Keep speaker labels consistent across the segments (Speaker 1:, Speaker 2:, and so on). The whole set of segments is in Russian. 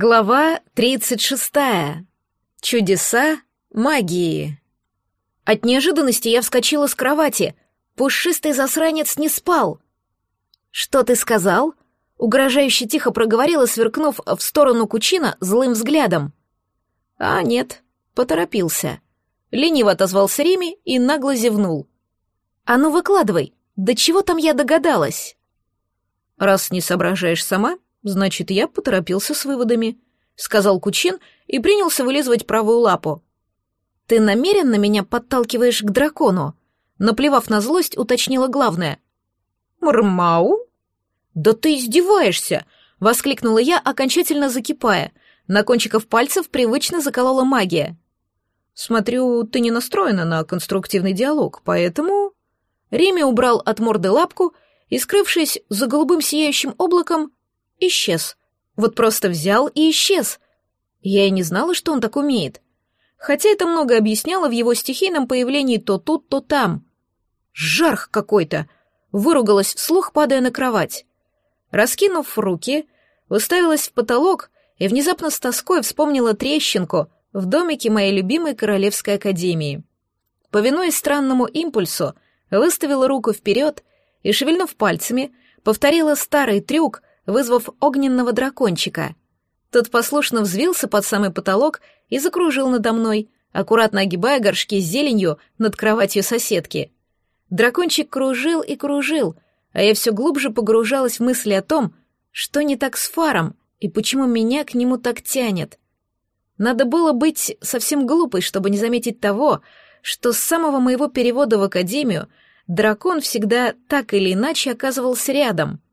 Speaker 1: Глава 36. Чудеса магии. От неожиданности я вскочила с кровати. Пушистый засранец не спал. «Что ты сказал?» Угрожающе тихо проговорила, сверкнув в сторону Кучина злым взглядом. «А нет, поторопился». Лениво отозвался Реми и нагло зевнул. «А ну выкладывай, до чего там я догадалась?» «Раз не соображаешь сама, Значит, я поторопился с выводами, сказал Кучин и принялся вылизывать правую лапу. Ты намеренно меня подталкиваешь к дракону? Наплевав на злость, уточнила главное. Мурмау? Да ты издеваешься! воскликнула я, окончательно закипая. На кончиках пальцев привычно заколола магия. Смотрю, ты не настроена на конструктивный диалог, поэтому... Реми убрал от морды лапку и, скрывшись за голубым сияющим облаком, исчез. Вот просто взял и исчез. Я и не знала, что он так умеет. Хотя это много объясняло в его стихийном появлении то тут, то там. Жарх какой-то! Выругалась вслух, падая на кровать. Раскинув руки, уставилась в потолок и внезапно с тоской вспомнила трещинку в домике моей любимой Королевской Академии. Повинуясь странному импульсу, выставила руку вперед и, шевельнув пальцами, повторила старый трюк, вызвав огненного дракончика. Тот послушно взвился под самый потолок и закружил надо мной, аккуратно огибая горшки с зеленью над кроватью соседки. Дракончик кружил и кружил, а я все глубже погружалась в мысли о том, что не так с фаром и почему меня к нему так тянет. Надо было быть совсем глупой, чтобы не заметить того, что с самого моего перевода в академию дракон всегда так или иначе оказывался рядом —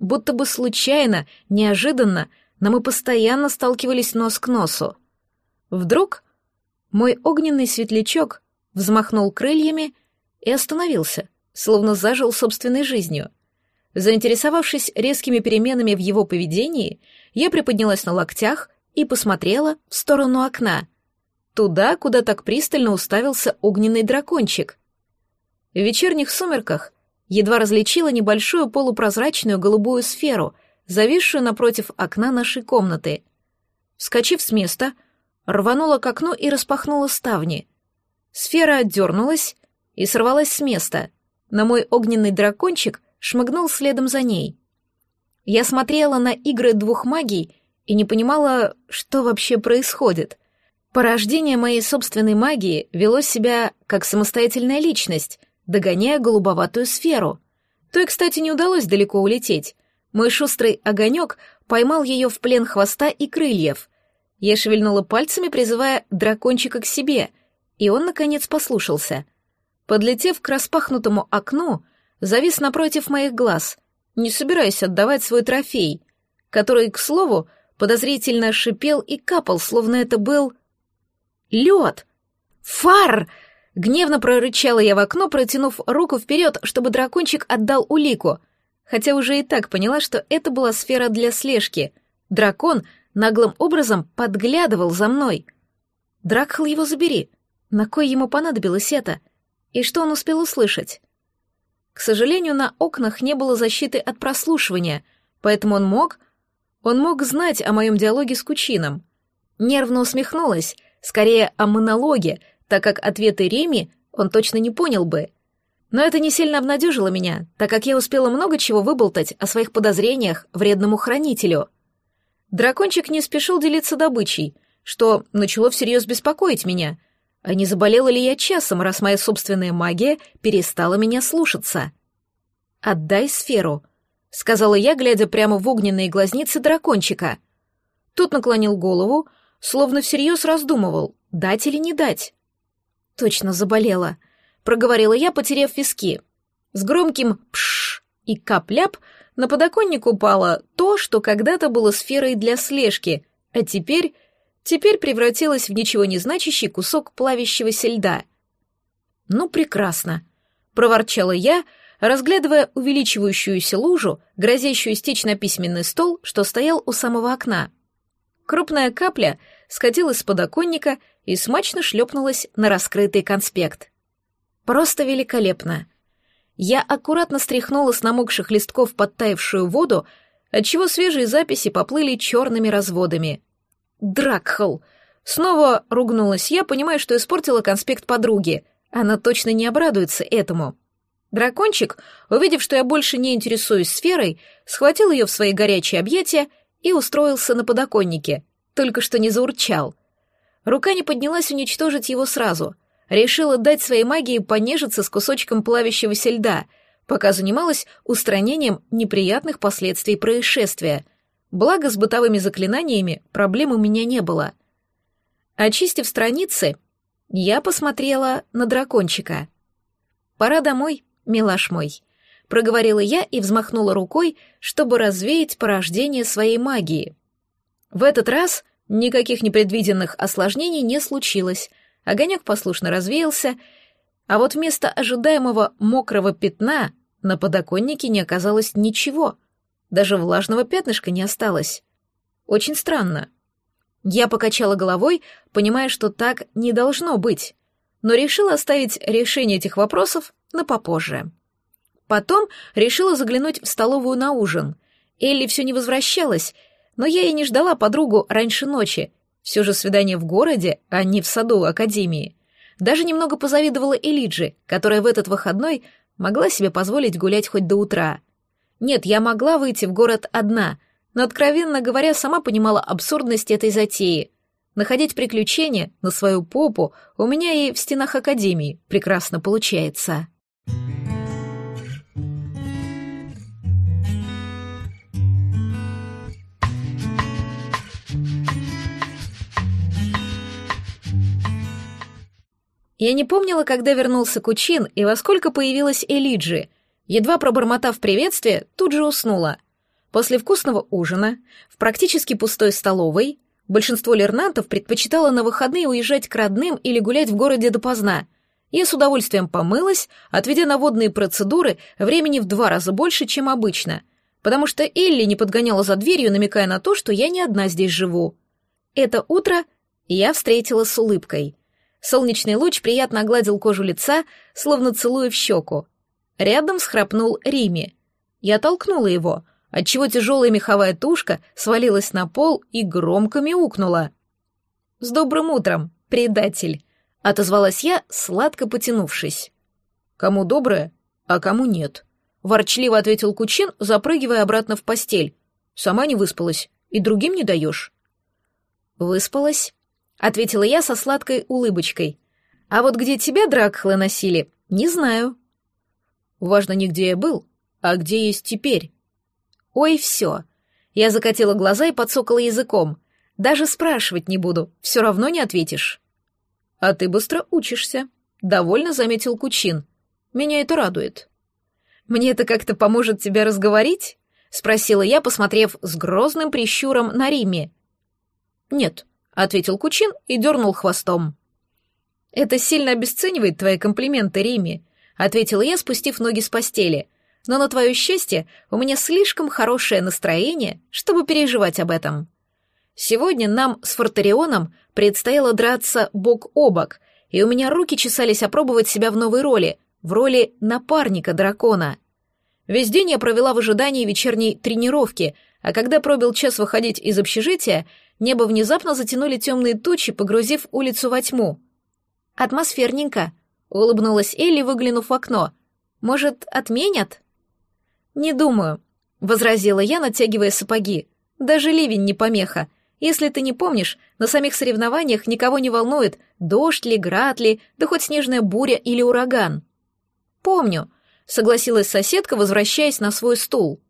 Speaker 1: Будто бы случайно, неожиданно, но мы постоянно сталкивались нос к носу. Вдруг мой огненный светлячок взмахнул крыльями и остановился, словно зажил собственной жизнью. Заинтересовавшись резкими переменами в его поведении, я приподнялась на локтях и посмотрела в сторону окна, туда, куда так пристально уставился огненный дракончик. В вечерних сумерках едва различила небольшую полупрозрачную голубую сферу, зависшую напротив окна нашей комнаты. Вскочив с места, рванула к окну и распахнула ставни. Сфера отдернулась и сорвалась с места, но мой огненный дракончик шмыгнул следом за ней. Я смотрела на игры двух магий и не понимала, что вообще происходит. Порождение моей собственной магии вело себя как самостоятельная личность, догоняя голубоватую сферу. Той, кстати, не удалось далеко улететь. Мой шустрый огонек поймал ее в плен хвоста и крыльев. Я шевельнула пальцами, призывая дракончика к себе, и он, наконец, послушался. Подлетев к распахнутому окну, завис напротив моих глаз, не собираясь отдавать свой трофей, который, к слову, подозрительно шипел и капал, словно это был... лед! Фар! Гневно прорычала я в окно, протянув руку вперед, чтобы дракончик отдал улику, хотя уже и так поняла, что это была сфера для слежки. Дракон наглым образом подглядывал за мной. Дракхал его забери. На кой ему понадобилось это? И что он успел услышать? К сожалению, на окнах не было защиты от прослушивания, поэтому он мог... Он мог знать о моем диалоге с Кучином. Нервно усмехнулась, скорее о монологе, так как ответы Реми он точно не понял бы. Но это не сильно обнадежило меня, так как я успела много чего выболтать о своих подозрениях вредному хранителю. Дракончик не спешил делиться добычей, что начало всерьез беспокоить меня. А не заболела ли я часом, раз моя собственная магия перестала меня слушаться? «Отдай сферу», — сказала я, глядя прямо в огненные глазницы дракончика. Тот наклонил голову, словно всерьез раздумывал, дать или не дать. Точно заболела, проговорила я, потеряв виски. С громким пш и капляп на подоконник упало то, что когда-то было сферой для слежки, а теперь теперь превратилось в ничего не значащий кусок плавящегося льда. Ну прекрасно, проворчала я, разглядывая увеличивающуюся лужу, грозящую стечь на письменный стол, что стоял у самого окна. Крупная капля скатилась с подоконника и смачно шлепнулась на раскрытый конспект. Просто великолепно. Я аккуратно стряхнула с намокших листков подтаявшую воду, отчего свежие записи поплыли черными разводами. Дракхал! Снова ругнулась я, понимая, что испортила конспект подруги. Она точно не обрадуется этому. Дракончик, увидев, что я больше не интересуюсь сферой, схватил ее в свои горячие объятия и устроился на подоконнике, только что не заурчал. Рука не поднялась уничтожить его сразу. Решила дать своей магии понежиться с кусочком плавящегося льда, пока занималась устранением неприятных последствий происшествия. Благо, с бытовыми заклинаниями проблем у меня не было. Очистив страницы, я посмотрела на дракончика. «Пора домой, милаш мой», — проговорила я и взмахнула рукой, чтобы развеять порождение своей магии. В этот раз никаких непредвиденных осложнений не случилось, огонек послушно развеялся, а вот вместо ожидаемого мокрого пятна на подоконнике не оказалось ничего, даже влажного пятнышка не осталось. Очень странно. Я покачала головой, понимая, что так не должно быть, но решила оставить решение этих вопросов на попозже. Потом решила заглянуть в столовую на ужин. Элли все не возвращалась, но я и не ждала подругу раньше ночи. Все же свидание в городе, а не в саду Академии. Даже немного позавидовала Элиджи, которая в этот выходной могла себе позволить гулять хоть до утра. Нет, я могла выйти в город одна — но, откровенно говоря, сама понимала абсурдность этой затеи. Находить приключения на свою попу у меня и в стенах Академии прекрасно получается. Я не помнила, когда вернулся Кучин и во сколько появилась Элиджи. Едва пробормотав приветствие, тут же уснула — После вкусного ужина, в практически пустой столовой, большинство лернантов предпочитало на выходные уезжать к родным или гулять в городе допоздна. Я с удовольствием помылась, отведя на водные процедуры времени в два раза больше, чем обычно, потому что Элли не подгоняла за дверью, намекая на то, что я не одна здесь живу. Это утро я встретила с улыбкой. Солнечный луч приятно огладил кожу лица, словно целуя в щеку. Рядом схрапнул Рими. Я толкнула его — отчего тяжелая меховая тушка свалилась на пол и громко мяукнула. «С добрым утром, предатель!» — отозвалась я, сладко потянувшись. «Кому доброе, а кому нет», — ворчливо ответил Кучин, запрыгивая обратно в постель. «Сама не выспалась, и другим не даешь». «Выспалась», — ответила я со сладкой улыбочкой. «А вот где тебя дракхлы носили, не знаю». «Важно не где я был, а где есть теперь», Ой, все. Я закатила глаза и подсокала языком. Даже спрашивать не буду, все равно не ответишь. А ты быстро учишься, довольно заметил Кучин. Меня это радует. Мне это как-то поможет тебя разговорить? спросила я, посмотрев с грозным прищуром на Риме. Нет, ответил Кучин и дернул хвостом. Это сильно обесценивает твои комплименты, Риме, ответила я, спустив ноги с постели но на твое счастье у меня слишком хорошее настроение, чтобы переживать об этом. Сегодня нам с Фортерионом предстояло драться бок о бок, и у меня руки чесались опробовать себя в новой роли, в роли напарника дракона. Весь день я провела в ожидании вечерней тренировки, а когда пробил час выходить из общежития, небо внезапно затянули темные тучи, погрузив улицу во тьму. «Атмосферненько», — улыбнулась Элли, выглянув в окно. «Может, отменят?» «Не думаю», — возразила я, натягивая сапоги. «Даже ливень не помеха. Если ты не помнишь, на самих соревнованиях никого не волнует, дождь ли, град ли, да хоть снежная буря или ураган». «Помню», — согласилась соседка, возвращаясь на свой стул.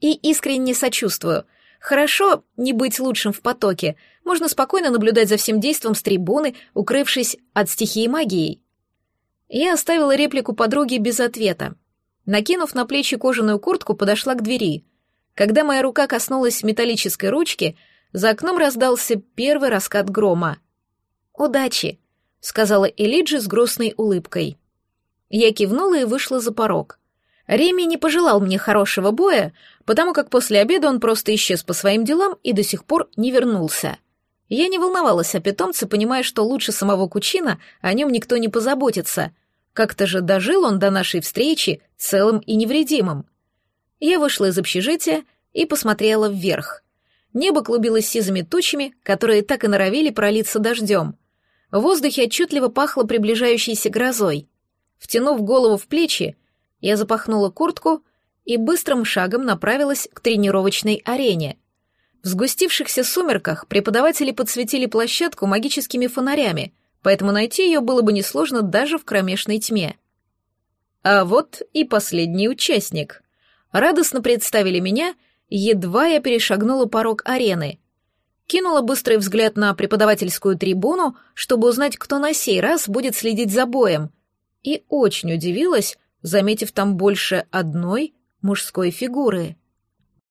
Speaker 1: «И искренне сочувствую. Хорошо не быть лучшим в потоке. Можно спокойно наблюдать за всем действом с трибуны, укрывшись от стихии магией». Я оставила реплику подруги без ответа. Накинув на плечи кожаную куртку, подошла к двери. Когда моя рука коснулась металлической ручки, за окном раздался первый раскат грома. «Удачи», — сказала Элиджи с грустной улыбкой. Я кивнула и вышла за порог. Реми не пожелал мне хорошего боя, потому как после обеда он просто исчез по своим делам и до сих пор не вернулся. Я не волновалась о питомце, понимая, что лучше самого Кучина о нем никто не позаботится — как-то же дожил он до нашей встречи целым и невредимым. Я вышла из общежития и посмотрела вверх. Небо клубилось сизыми тучами, которые так и норовили пролиться дождем. В воздухе отчетливо пахло приближающейся грозой. Втянув голову в плечи, я запахнула куртку и быстрым шагом направилась к тренировочной арене. В сгустившихся сумерках преподаватели подсветили площадку магическими фонарями, поэтому найти ее было бы несложно даже в кромешной тьме. А вот и последний участник. Радостно представили меня — едва я перешагнула порог арены. Кинула быстрый взгляд на преподавательскую трибуну, чтобы узнать, кто на сей раз будет следить за боем, и очень удивилась, заметив там больше одной мужской фигуры.